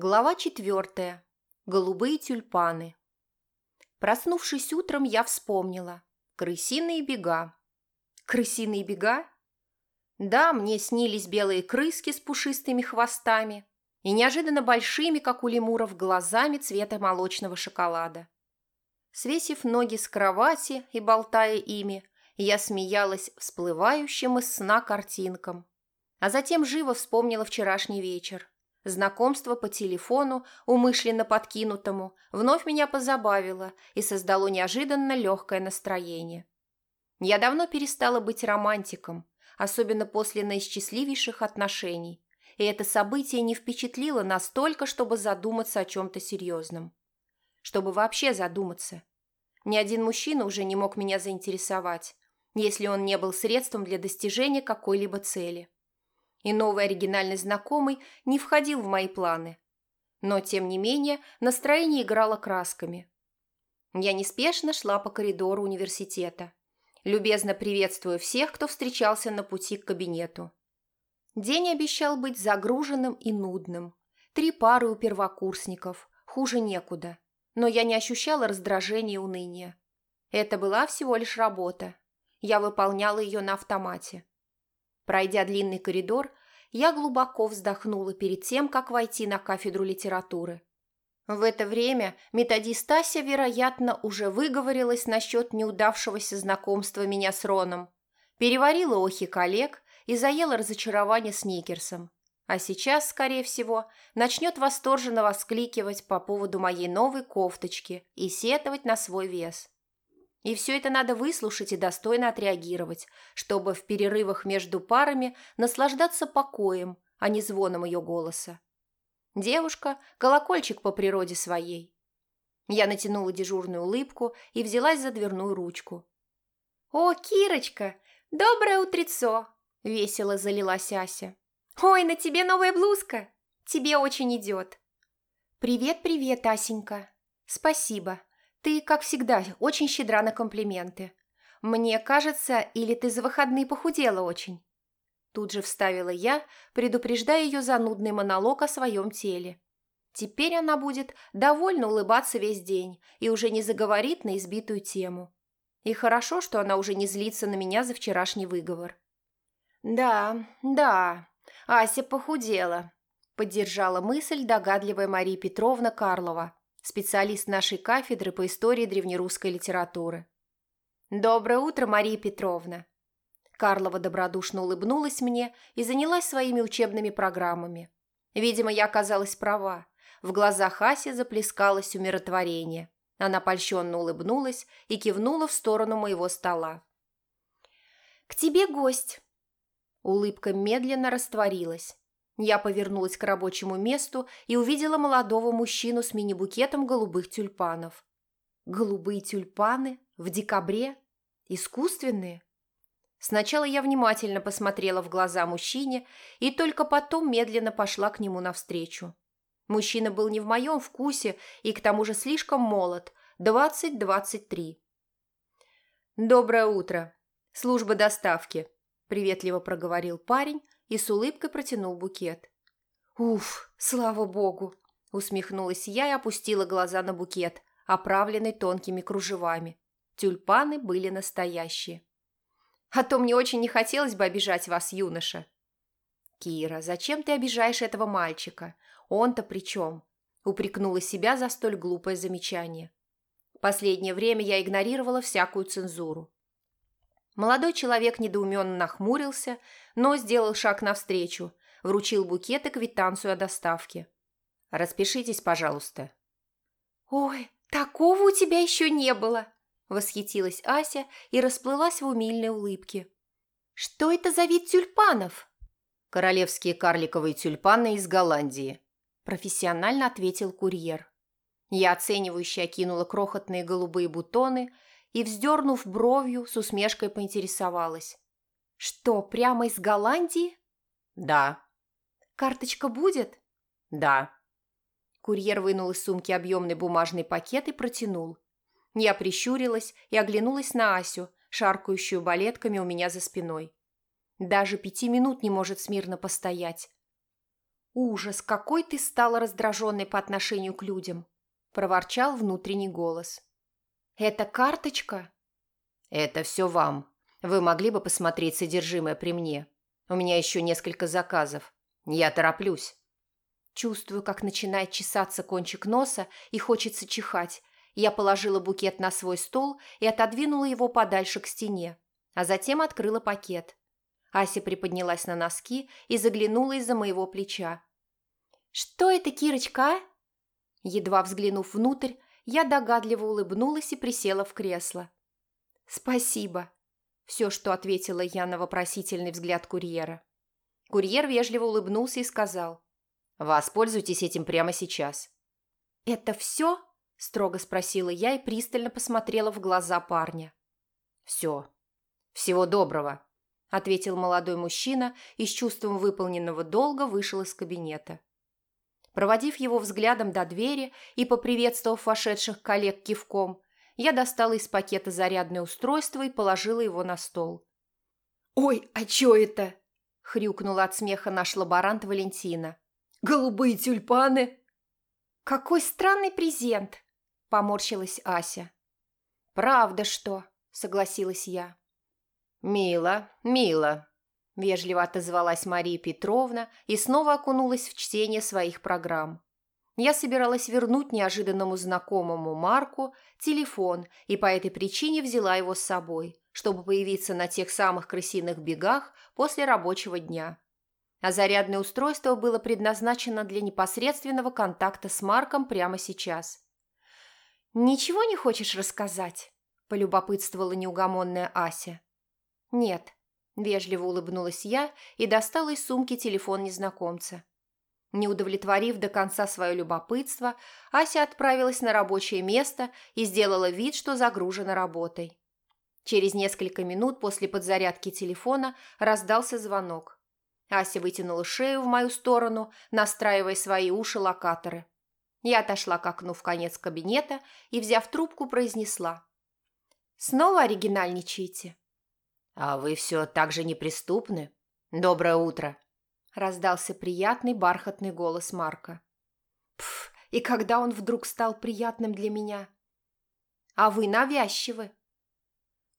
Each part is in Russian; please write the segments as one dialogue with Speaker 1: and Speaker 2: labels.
Speaker 1: Глава четвертая. Голубые тюльпаны. Проснувшись утром, я вспомнила. Крысиные бега. Крысиные бега? Да, мне снились белые крыски с пушистыми хвостами и неожиданно большими, как у лемуров, глазами цвета молочного шоколада. Свесив ноги с кровати и болтая ими, я смеялась всплывающим из сна картинкам, а затем живо вспомнила вчерашний вечер. Знакомство по телефону, умышленно подкинутому, вновь меня позабавило и создало неожиданно легкое настроение. Я давно перестала быть романтиком, особенно после наисчастливейших отношений, и это событие не впечатлило настолько, чтобы задуматься о чем-то серьезном. Чтобы вообще задуматься. Ни один мужчина уже не мог меня заинтересовать, если он не был средством для достижения какой-либо цели и новый оригинальный знакомый не входил в мои планы. Но, тем не менее, настроение играло красками. Я неспешно шла по коридору университета, любезно приветствуя всех, кто встречался на пути к кабинету. День обещал быть загруженным и нудным. Три пары у первокурсников, хуже некуда. Но я не ощущала раздражения и уныния. Это была всего лишь работа. Я выполняла ее на автомате. Пройдя длинный коридор, я глубоко вздохнула перед тем, как войти на кафедру литературы. В это время методист Ася, вероятно, уже выговорилась насчет неудавшегося знакомства меня с Роном, переварила охи коллег и заела разочарование сникерсом. А сейчас, скорее всего, начнет восторженно воскликивать по поводу моей новой кофточки и сетовать на свой вес. И все это надо выслушать и достойно отреагировать, чтобы в перерывах между парами наслаждаться покоем, а не звоном ее голоса. Девушка – колокольчик по природе своей. Я натянула дежурную улыбку и взялась за дверную ручку. «О, Кирочка, доброе утрецо!» – весело залилась Ася. «Ой, на тебе новая блузка! Тебе очень идет!» «Привет-привет, Асенька! Спасибо!» Ты, как всегда, очень щедра на комплименты. Мне кажется, или ты за выходные похудела очень?» Тут же вставила я, предупреждая ее занудный монолог о своем теле. Теперь она будет довольно улыбаться весь день и уже не заговорит на избитую тему. И хорошо, что она уже не злится на меня за вчерашний выговор. «Да, да, Ася похудела», – поддержала мысль догадливая Мария Петровна Карлова, специалист нашей кафедры по истории древнерусской литературы. «Доброе утро, Мария Петровна!» Карлова добродушно улыбнулась мне и занялась своими учебными программами. Видимо, я оказалась права. В глазах Аси заплескалось умиротворение. Она польщенно улыбнулась и кивнула в сторону моего стола. «К тебе гость!» Улыбка медленно растворилась. Я повернулась к рабочему месту и увидела молодого мужчину с мини-букетом голубых тюльпанов. Голубые тюльпаны? В декабре? Искусственные? Сначала я внимательно посмотрела в глаза мужчине и только потом медленно пошла к нему навстречу. Мужчина был не в моем вкусе и к тому же слишком молод, двадцать-двадцать три. «Доброе утро. Служба доставки», – приветливо проговорил парень, и с улыбкой протянул букет. «Уф, слава богу!» – усмехнулась я и опустила глаза на букет, оправленный тонкими кружевами. Тюльпаны были настоящие. «А то мне очень не хотелось бы обижать вас, юноша». «Кира, зачем ты обижаешь этого мальчика? Он-то при чем?» – упрекнула себя за столь глупое замечание. Последнее время я игнорировала всякую цензуру. Молодой человек недоуменно нахмурился, но сделал шаг навстречу, вручил букет и квитанцию о доставке. «Распишитесь, пожалуйста». «Ой, такого у тебя еще не было!» – восхитилась Ася и расплылась в умильной улыбке. «Что это за вид тюльпанов?»
Speaker 2: «Королевские карликовые тюльпаны из Голландии», –
Speaker 1: профессионально ответил курьер. Я оценивающе окинула крохотные голубые бутоны – и, вздернув бровью, с усмешкой поинтересовалась. «Что, прямо из Голландии?»
Speaker 2: «Да».
Speaker 1: «Карточка будет?»
Speaker 2: «Да».
Speaker 1: Курьер вынул из сумки объемный бумажный пакет и протянул. Я прищурилась и оглянулась на Асю, шаркающую балетками у меня за спиной. Даже пяти минут не может смирно постоять. «Ужас, какой ты стала раздраженной по отношению к людям!» – проворчал внутренний голос. «Это карточка?»
Speaker 2: «Это все вам. Вы могли бы посмотреть содержимое при мне. У меня еще несколько заказов. Я тороплюсь».
Speaker 1: Чувствую, как начинает чесаться кончик носа и хочется чихать. Я положила букет на свой стол и отодвинула его подальше к стене, а затем открыла пакет. Ася приподнялась на носки и заглянула из-за моего плеча. «Что это, Кирочка?» а?» Едва взглянув внутрь, я догадливо улыбнулась и присела в кресло. «Спасибо», – все, что ответила я на вопросительный взгляд курьера. Курьер вежливо улыбнулся и сказал.
Speaker 2: «Воспользуйтесь этим прямо сейчас».
Speaker 1: «Это все?» – строго спросила я и пристально посмотрела в глаза парня.
Speaker 2: «Все. Всего доброго», – ответил
Speaker 1: молодой мужчина и с чувством выполненного долга вышел из кабинета. Проводив его взглядом до двери и поприветствовав вошедших коллег кивком, я достала из пакета зарядное устройство и положила его на стол. «Ой, а чё это?» – хрюкнула от смеха наш лаборант Валентина. «Голубые тюльпаны!» «Какой странный презент!» – поморщилась Ася. «Правда что?» – согласилась я.
Speaker 2: «Мило, мило»,
Speaker 1: Вежливо отозвалась Мария Петровна и снова окунулась в чтение своих программ. Я собиралась вернуть неожиданному знакомому Марку телефон и по этой причине взяла его с собой, чтобы появиться на тех самых крысиных бегах после рабочего дня. А зарядное устройство было предназначено для непосредственного контакта с Марком прямо сейчас. «Ничего не хочешь рассказать?» – полюбопытствовала неугомонная Ася. «Нет», Вежливо улыбнулась я и достала из сумки телефон незнакомца. Не удовлетворив до конца свое любопытство, Ася отправилась на рабочее место и сделала вид, что загружена работой. Через несколько минут после подзарядки телефона раздался звонок. Ася вытянула шею в мою сторону, настраивая свои уши-локаторы. Я отошла к окну в конец кабинета и, взяв трубку, произнесла. «Снова оригинальничаете?»
Speaker 2: «А вы все так же неприступны? Доброе утро!»
Speaker 1: Раздался приятный бархатный голос Марка. Пф, и когда он вдруг стал приятным для меня? А вы навязчивы.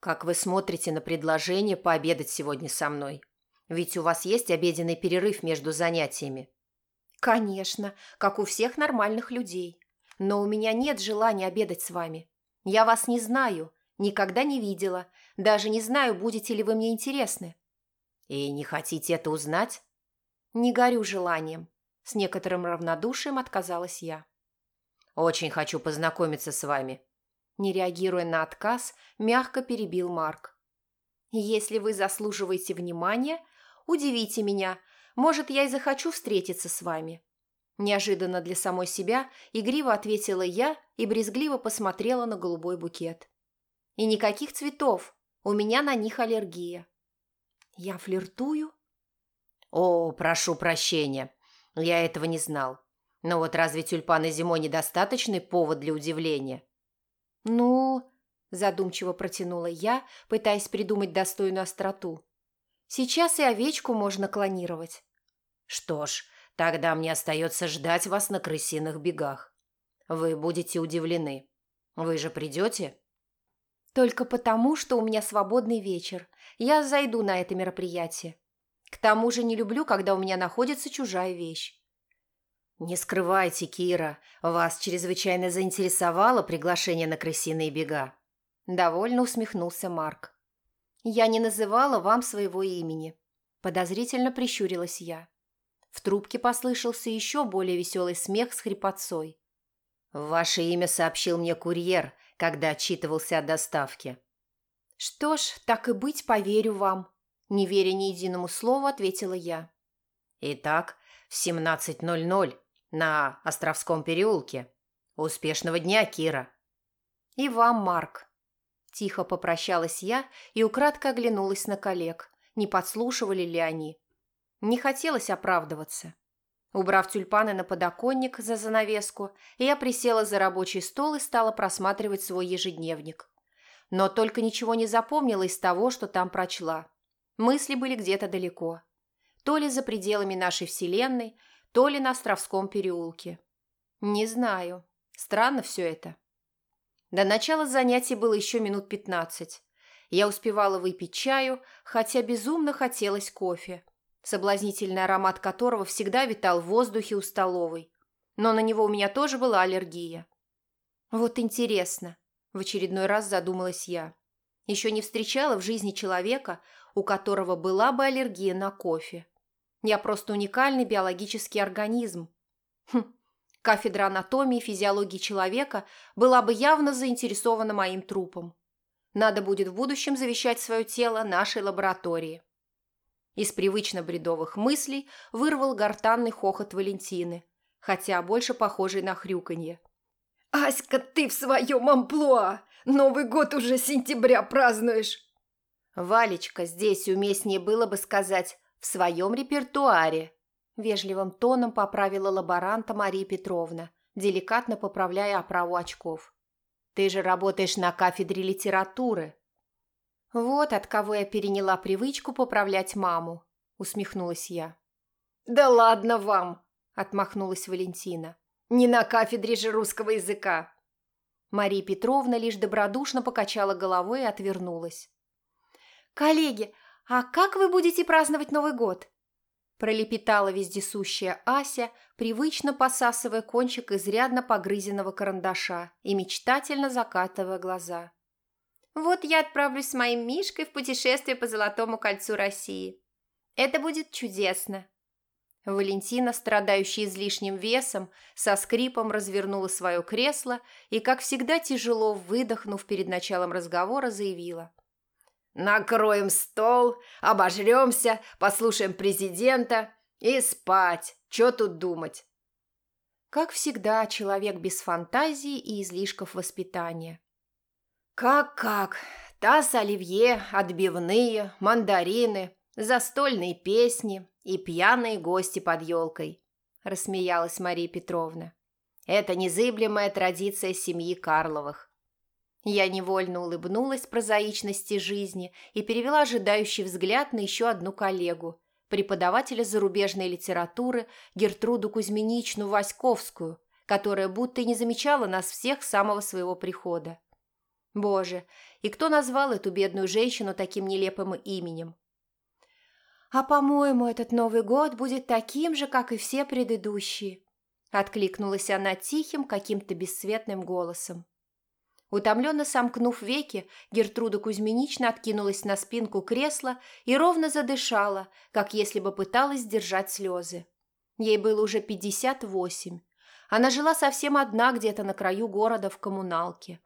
Speaker 2: Как вы смотрите на предложение пообедать сегодня со мной? Ведь у вас есть обеденный перерыв между занятиями.
Speaker 1: Конечно, как у всех нормальных людей. Но у меня нет желания обедать с вами. Я вас не знаю, никогда не видела даже не знаю, будете ли вы мне интересны».
Speaker 2: «И не хотите это узнать?»
Speaker 1: «Не горю желанием», – с некоторым равнодушием отказалась я.
Speaker 2: «Очень хочу познакомиться с вами», –
Speaker 1: не реагируя на отказ, мягко перебил Марк. «Если вы заслуживаете внимания, удивите меня. Может, я и захочу встретиться с вами». Неожиданно для самой себя игриво ответила я и брезгливо посмотрела на голубой букет. «И никаких цветов, у меня на них аллергия. Я флиртую?
Speaker 2: О, прошу прощения. Я этого не знал. Но вот разве тюльпаны зимой недостаточный повод для удивления?
Speaker 1: Ну, задумчиво протянула я, пытаясь придумать достойную остроту. Сейчас и овечку можно клонировать.
Speaker 2: Что ж, тогда мне остается ждать вас на крысиных бегах. Вы будете удивлены. Вы же придете?
Speaker 1: Только потому, что у меня свободный вечер. Я зайду на это мероприятие. К тому же не люблю, когда у меня находится чужая вещь.
Speaker 2: «Не скрывайте, Кира, вас чрезвычайно заинтересовало приглашение на крысиные бега?»
Speaker 1: Довольно усмехнулся Марк. «Я не называла вам своего имени», – подозрительно прищурилась я. В трубке послышался еще более веселый смех с хрипотцой.
Speaker 2: «Ваше имя сообщил мне курьер, когда отчитывался о доставке.
Speaker 1: «Что ж, так и быть, поверю вам», – не веря ни единому слову, ответила я.
Speaker 2: «Итак, в 17.00 на Островском переулке. Успешного дня, Кира!»
Speaker 1: «И вам, Марк!» Тихо попрощалась я и украдко оглянулась на коллег, не подслушивали ли они. Не хотелось оправдываться. Убрав тюльпаны на подоконник за занавеску, я присела за рабочий стол и стала просматривать свой ежедневник. Но только ничего не запомнила из того, что там прочла. Мысли были где-то далеко. То ли за пределами нашей Вселенной, то ли на Островском переулке. Не знаю. Странно все это. До начала занятий было еще минут пятнадцать. Я успевала выпить чаю, хотя безумно хотелось кофе, соблазнительный аромат которого всегда витал в воздухе у столовой. Но на него у меня тоже была аллергия. Вот интересно, в очередной раз задумалась я. Еще не встречала в жизни человека, у которого была бы аллергия на кофе. Я просто уникальный биологический организм. Хм, кафедра анатомии и физиологии человека была бы явно заинтересована моим трупом. Надо будет в будущем завещать свое тело нашей лаборатории. Из привычно бредовых мыслей вырвал гортанный хохот Валентины, хотя больше похожий на хрюканье.
Speaker 3: «Аська, ты в своем амплуа! Новый год уже сентября празднуешь!»
Speaker 1: «Валечка, здесь уместнее было бы сказать «в своем репертуаре», вежливым тоном поправила лаборанта Мария Петровна, деликатно поправляя оправу очков. «Ты же работаешь на кафедре литературы». «Вот от кого я переняла привычку поправлять маму», усмехнулась я.
Speaker 3: «Да ладно вам!»
Speaker 1: отмахнулась Валентина.
Speaker 3: «Не на кафедре же русского языка!»
Speaker 1: Мария Петровна лишь добродушно покачала головой и отвернулась.
Speaker 4: «Коллеги, а как вы будете праздновать Новый год?»
Speaker 1: Пролепетала вездесущая Ася, привычно посасывая кончик изрядно погрызенного карандаша и мечтательно закатывая глаза.
Speaker 4: «Вот я отправлюсь с моим Мишкой в путешествие по Золотому кольцу России. Это будет чудесно!»
Speaker 1: Валентина, страдающая излишним весом, со скрипом развернула свое кресло и, как всегда тяжело выдохнув перед началом разговора, заявила.
Speaker 3: Накроем стол, обожремся, послушаем президента и спать. Че тут думать?
Speaker 1: Как всегда, человек без фантазии и излишков воспитания.
Speaker 3: Как-как? Таз оливье, отбивные, мандарины, застольные песни и пьяные гости под елкой, рассмеялась Мария Петровна. Это незыблемая традиция семьи Карловых. Я невольно улыбнулась прозаичности жизни и перевела ожидающий взгляд на еще одну коллегу, преподавателя зарубежной литературы Гертруду Кузьминичну Васьковскую, которая будто и не замечала нас всех с самого своего прихода. Боже, и кто назвал эту бедную женщину таким нелепым именем?
Speaker 4: «А, по-моему, этот Новый год будет таким же, как и все предыдущие», откликнулась она тихим, каким-то бесцветным голосом.
Speaker 1: Утомленно сомкнув веки, Гертруда Кузьминична откинулась на спинку кресла и ровно задышала, как если бы пыталась сдержать слезы. Ей было уже пятьдесят восемь. Она жила совсем одна где-то на краю города в коммуналке.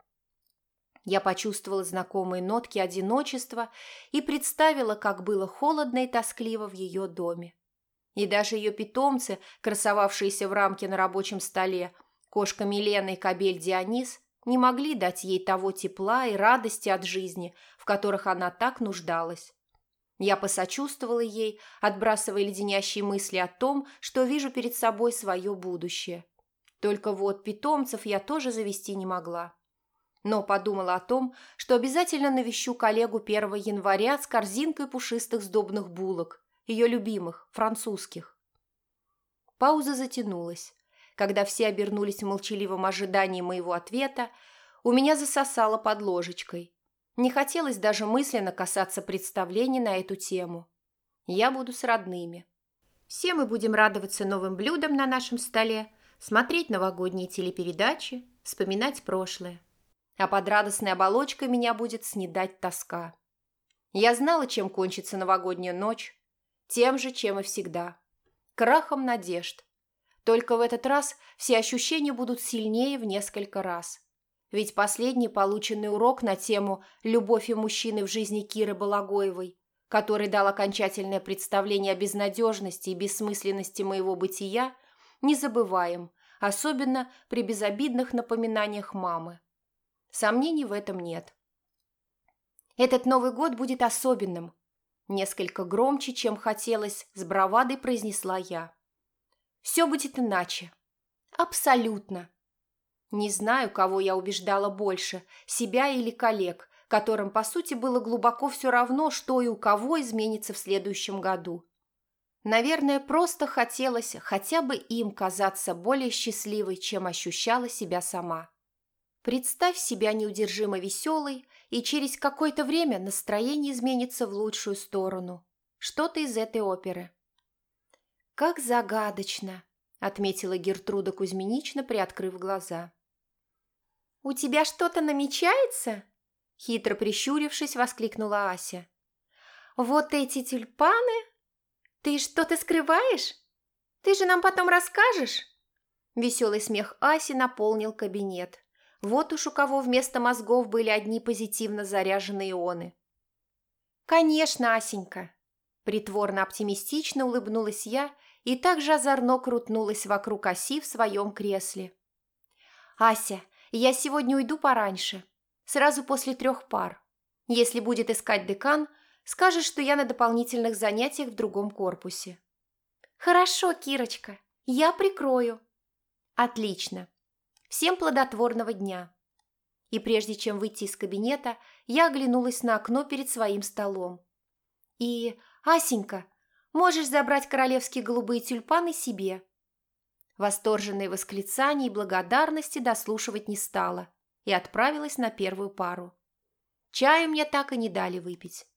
Speaker 1: Я почувствовала знакомые нотки одиночества и представила, как было холодно и тоскливо в ее доме. И даже ее питомцы, красовавшиеся в рамке на рабочем столе, кошка Милена и кобель Дионис, не могли дать ей того тепла и радости от жизни, в которых она так нуждалась. Я посочувствовала ей, отбрасывая леденящие мысли о том, что вижу перед собой свое будущее. Только вот питомцев я тоже завести не могла. Но подумала о том, что обязательно навещу коллегу 1 января с корзинкой пушистых сдобных булок, ее любимых, французских. Пауза затянулась. Когда все обернулись в молчаливом ожидании моего ответа, у меня засосало под ложечкой. Не хотелось даже мысленно касаться представлений на эту тему. Я буду с родными. Все мы будем радоваться новым блюдам на нашем столе, смотреть новогодние телепередачи, вспоминать прошлое. А под радостной оболочкой меня будет снедать тоска. Я знала, чем кончится новогодняя ночь. Тем же, чем и всегда. Крахом надежд, только в этот раз все ощущения будут сильнее в несколько раз. Ведь последний полученный урок на тему «Любовь и мужчины в жизни Киры Балагоевой», который дал окончательное представление о безнадежности и бессмысленности моего бытия, не забываем, особенно при безобидных напоминаниях мамы. Сомнений в этом нет. Этот Новый год будет особенным. Несколько громче, чем хотелось, с бравадой произнесла я. Все будет иначе. Абсолютно. Не знаю, кого я убеждала больше, себя или коллег, которым, по сути, было глубоко все равно, что и у кого изменится в следующем году. Наверное, просто хотелось хотя бы им казаться более счастливой, чем ощущала себя сама. Представь себя неудержимо веселой, и через какое-то время настроение изменится в лучшую сторону. Что-то из этой оперы. «Как загадочно!» – отметила Гертруда Кузьминична, приоткрыв глаза. «У тебя что-то намечается?» – хитро прищурившись, воскликнула Ася. «Вот эти тюльпаны? Ты что-то скрываешь? Ты же нам потом расскажешь?» Веселый смех Аси наполнил кабинет. Вот уж у кого вместо мозгов были одни позитивно заряженные ионы. «Конечно, Асенька!» Притворно-оптимистично улыбнулась я и также озорно крутнулась вокруг оси в своем кресле. «Ася, я сегодня уйду пораньше, сразу после трех пар. Если будет искать декан, скажешь, что я на дополнительных занятиях в другом корпусе». «Хорошо, Кирочка, я прикрою». «Отлично. Всем плодотворного дня. И прежде чем выйти из кабинета, я оглянулась на окно перед своим столом. И, Асенька, можешь забрать королевские голубые тюльпаны себе. Восторженные восклицания и благодарности дослушивать не стала и отправилась на первую пару. Чаю мне так и не дали выпить.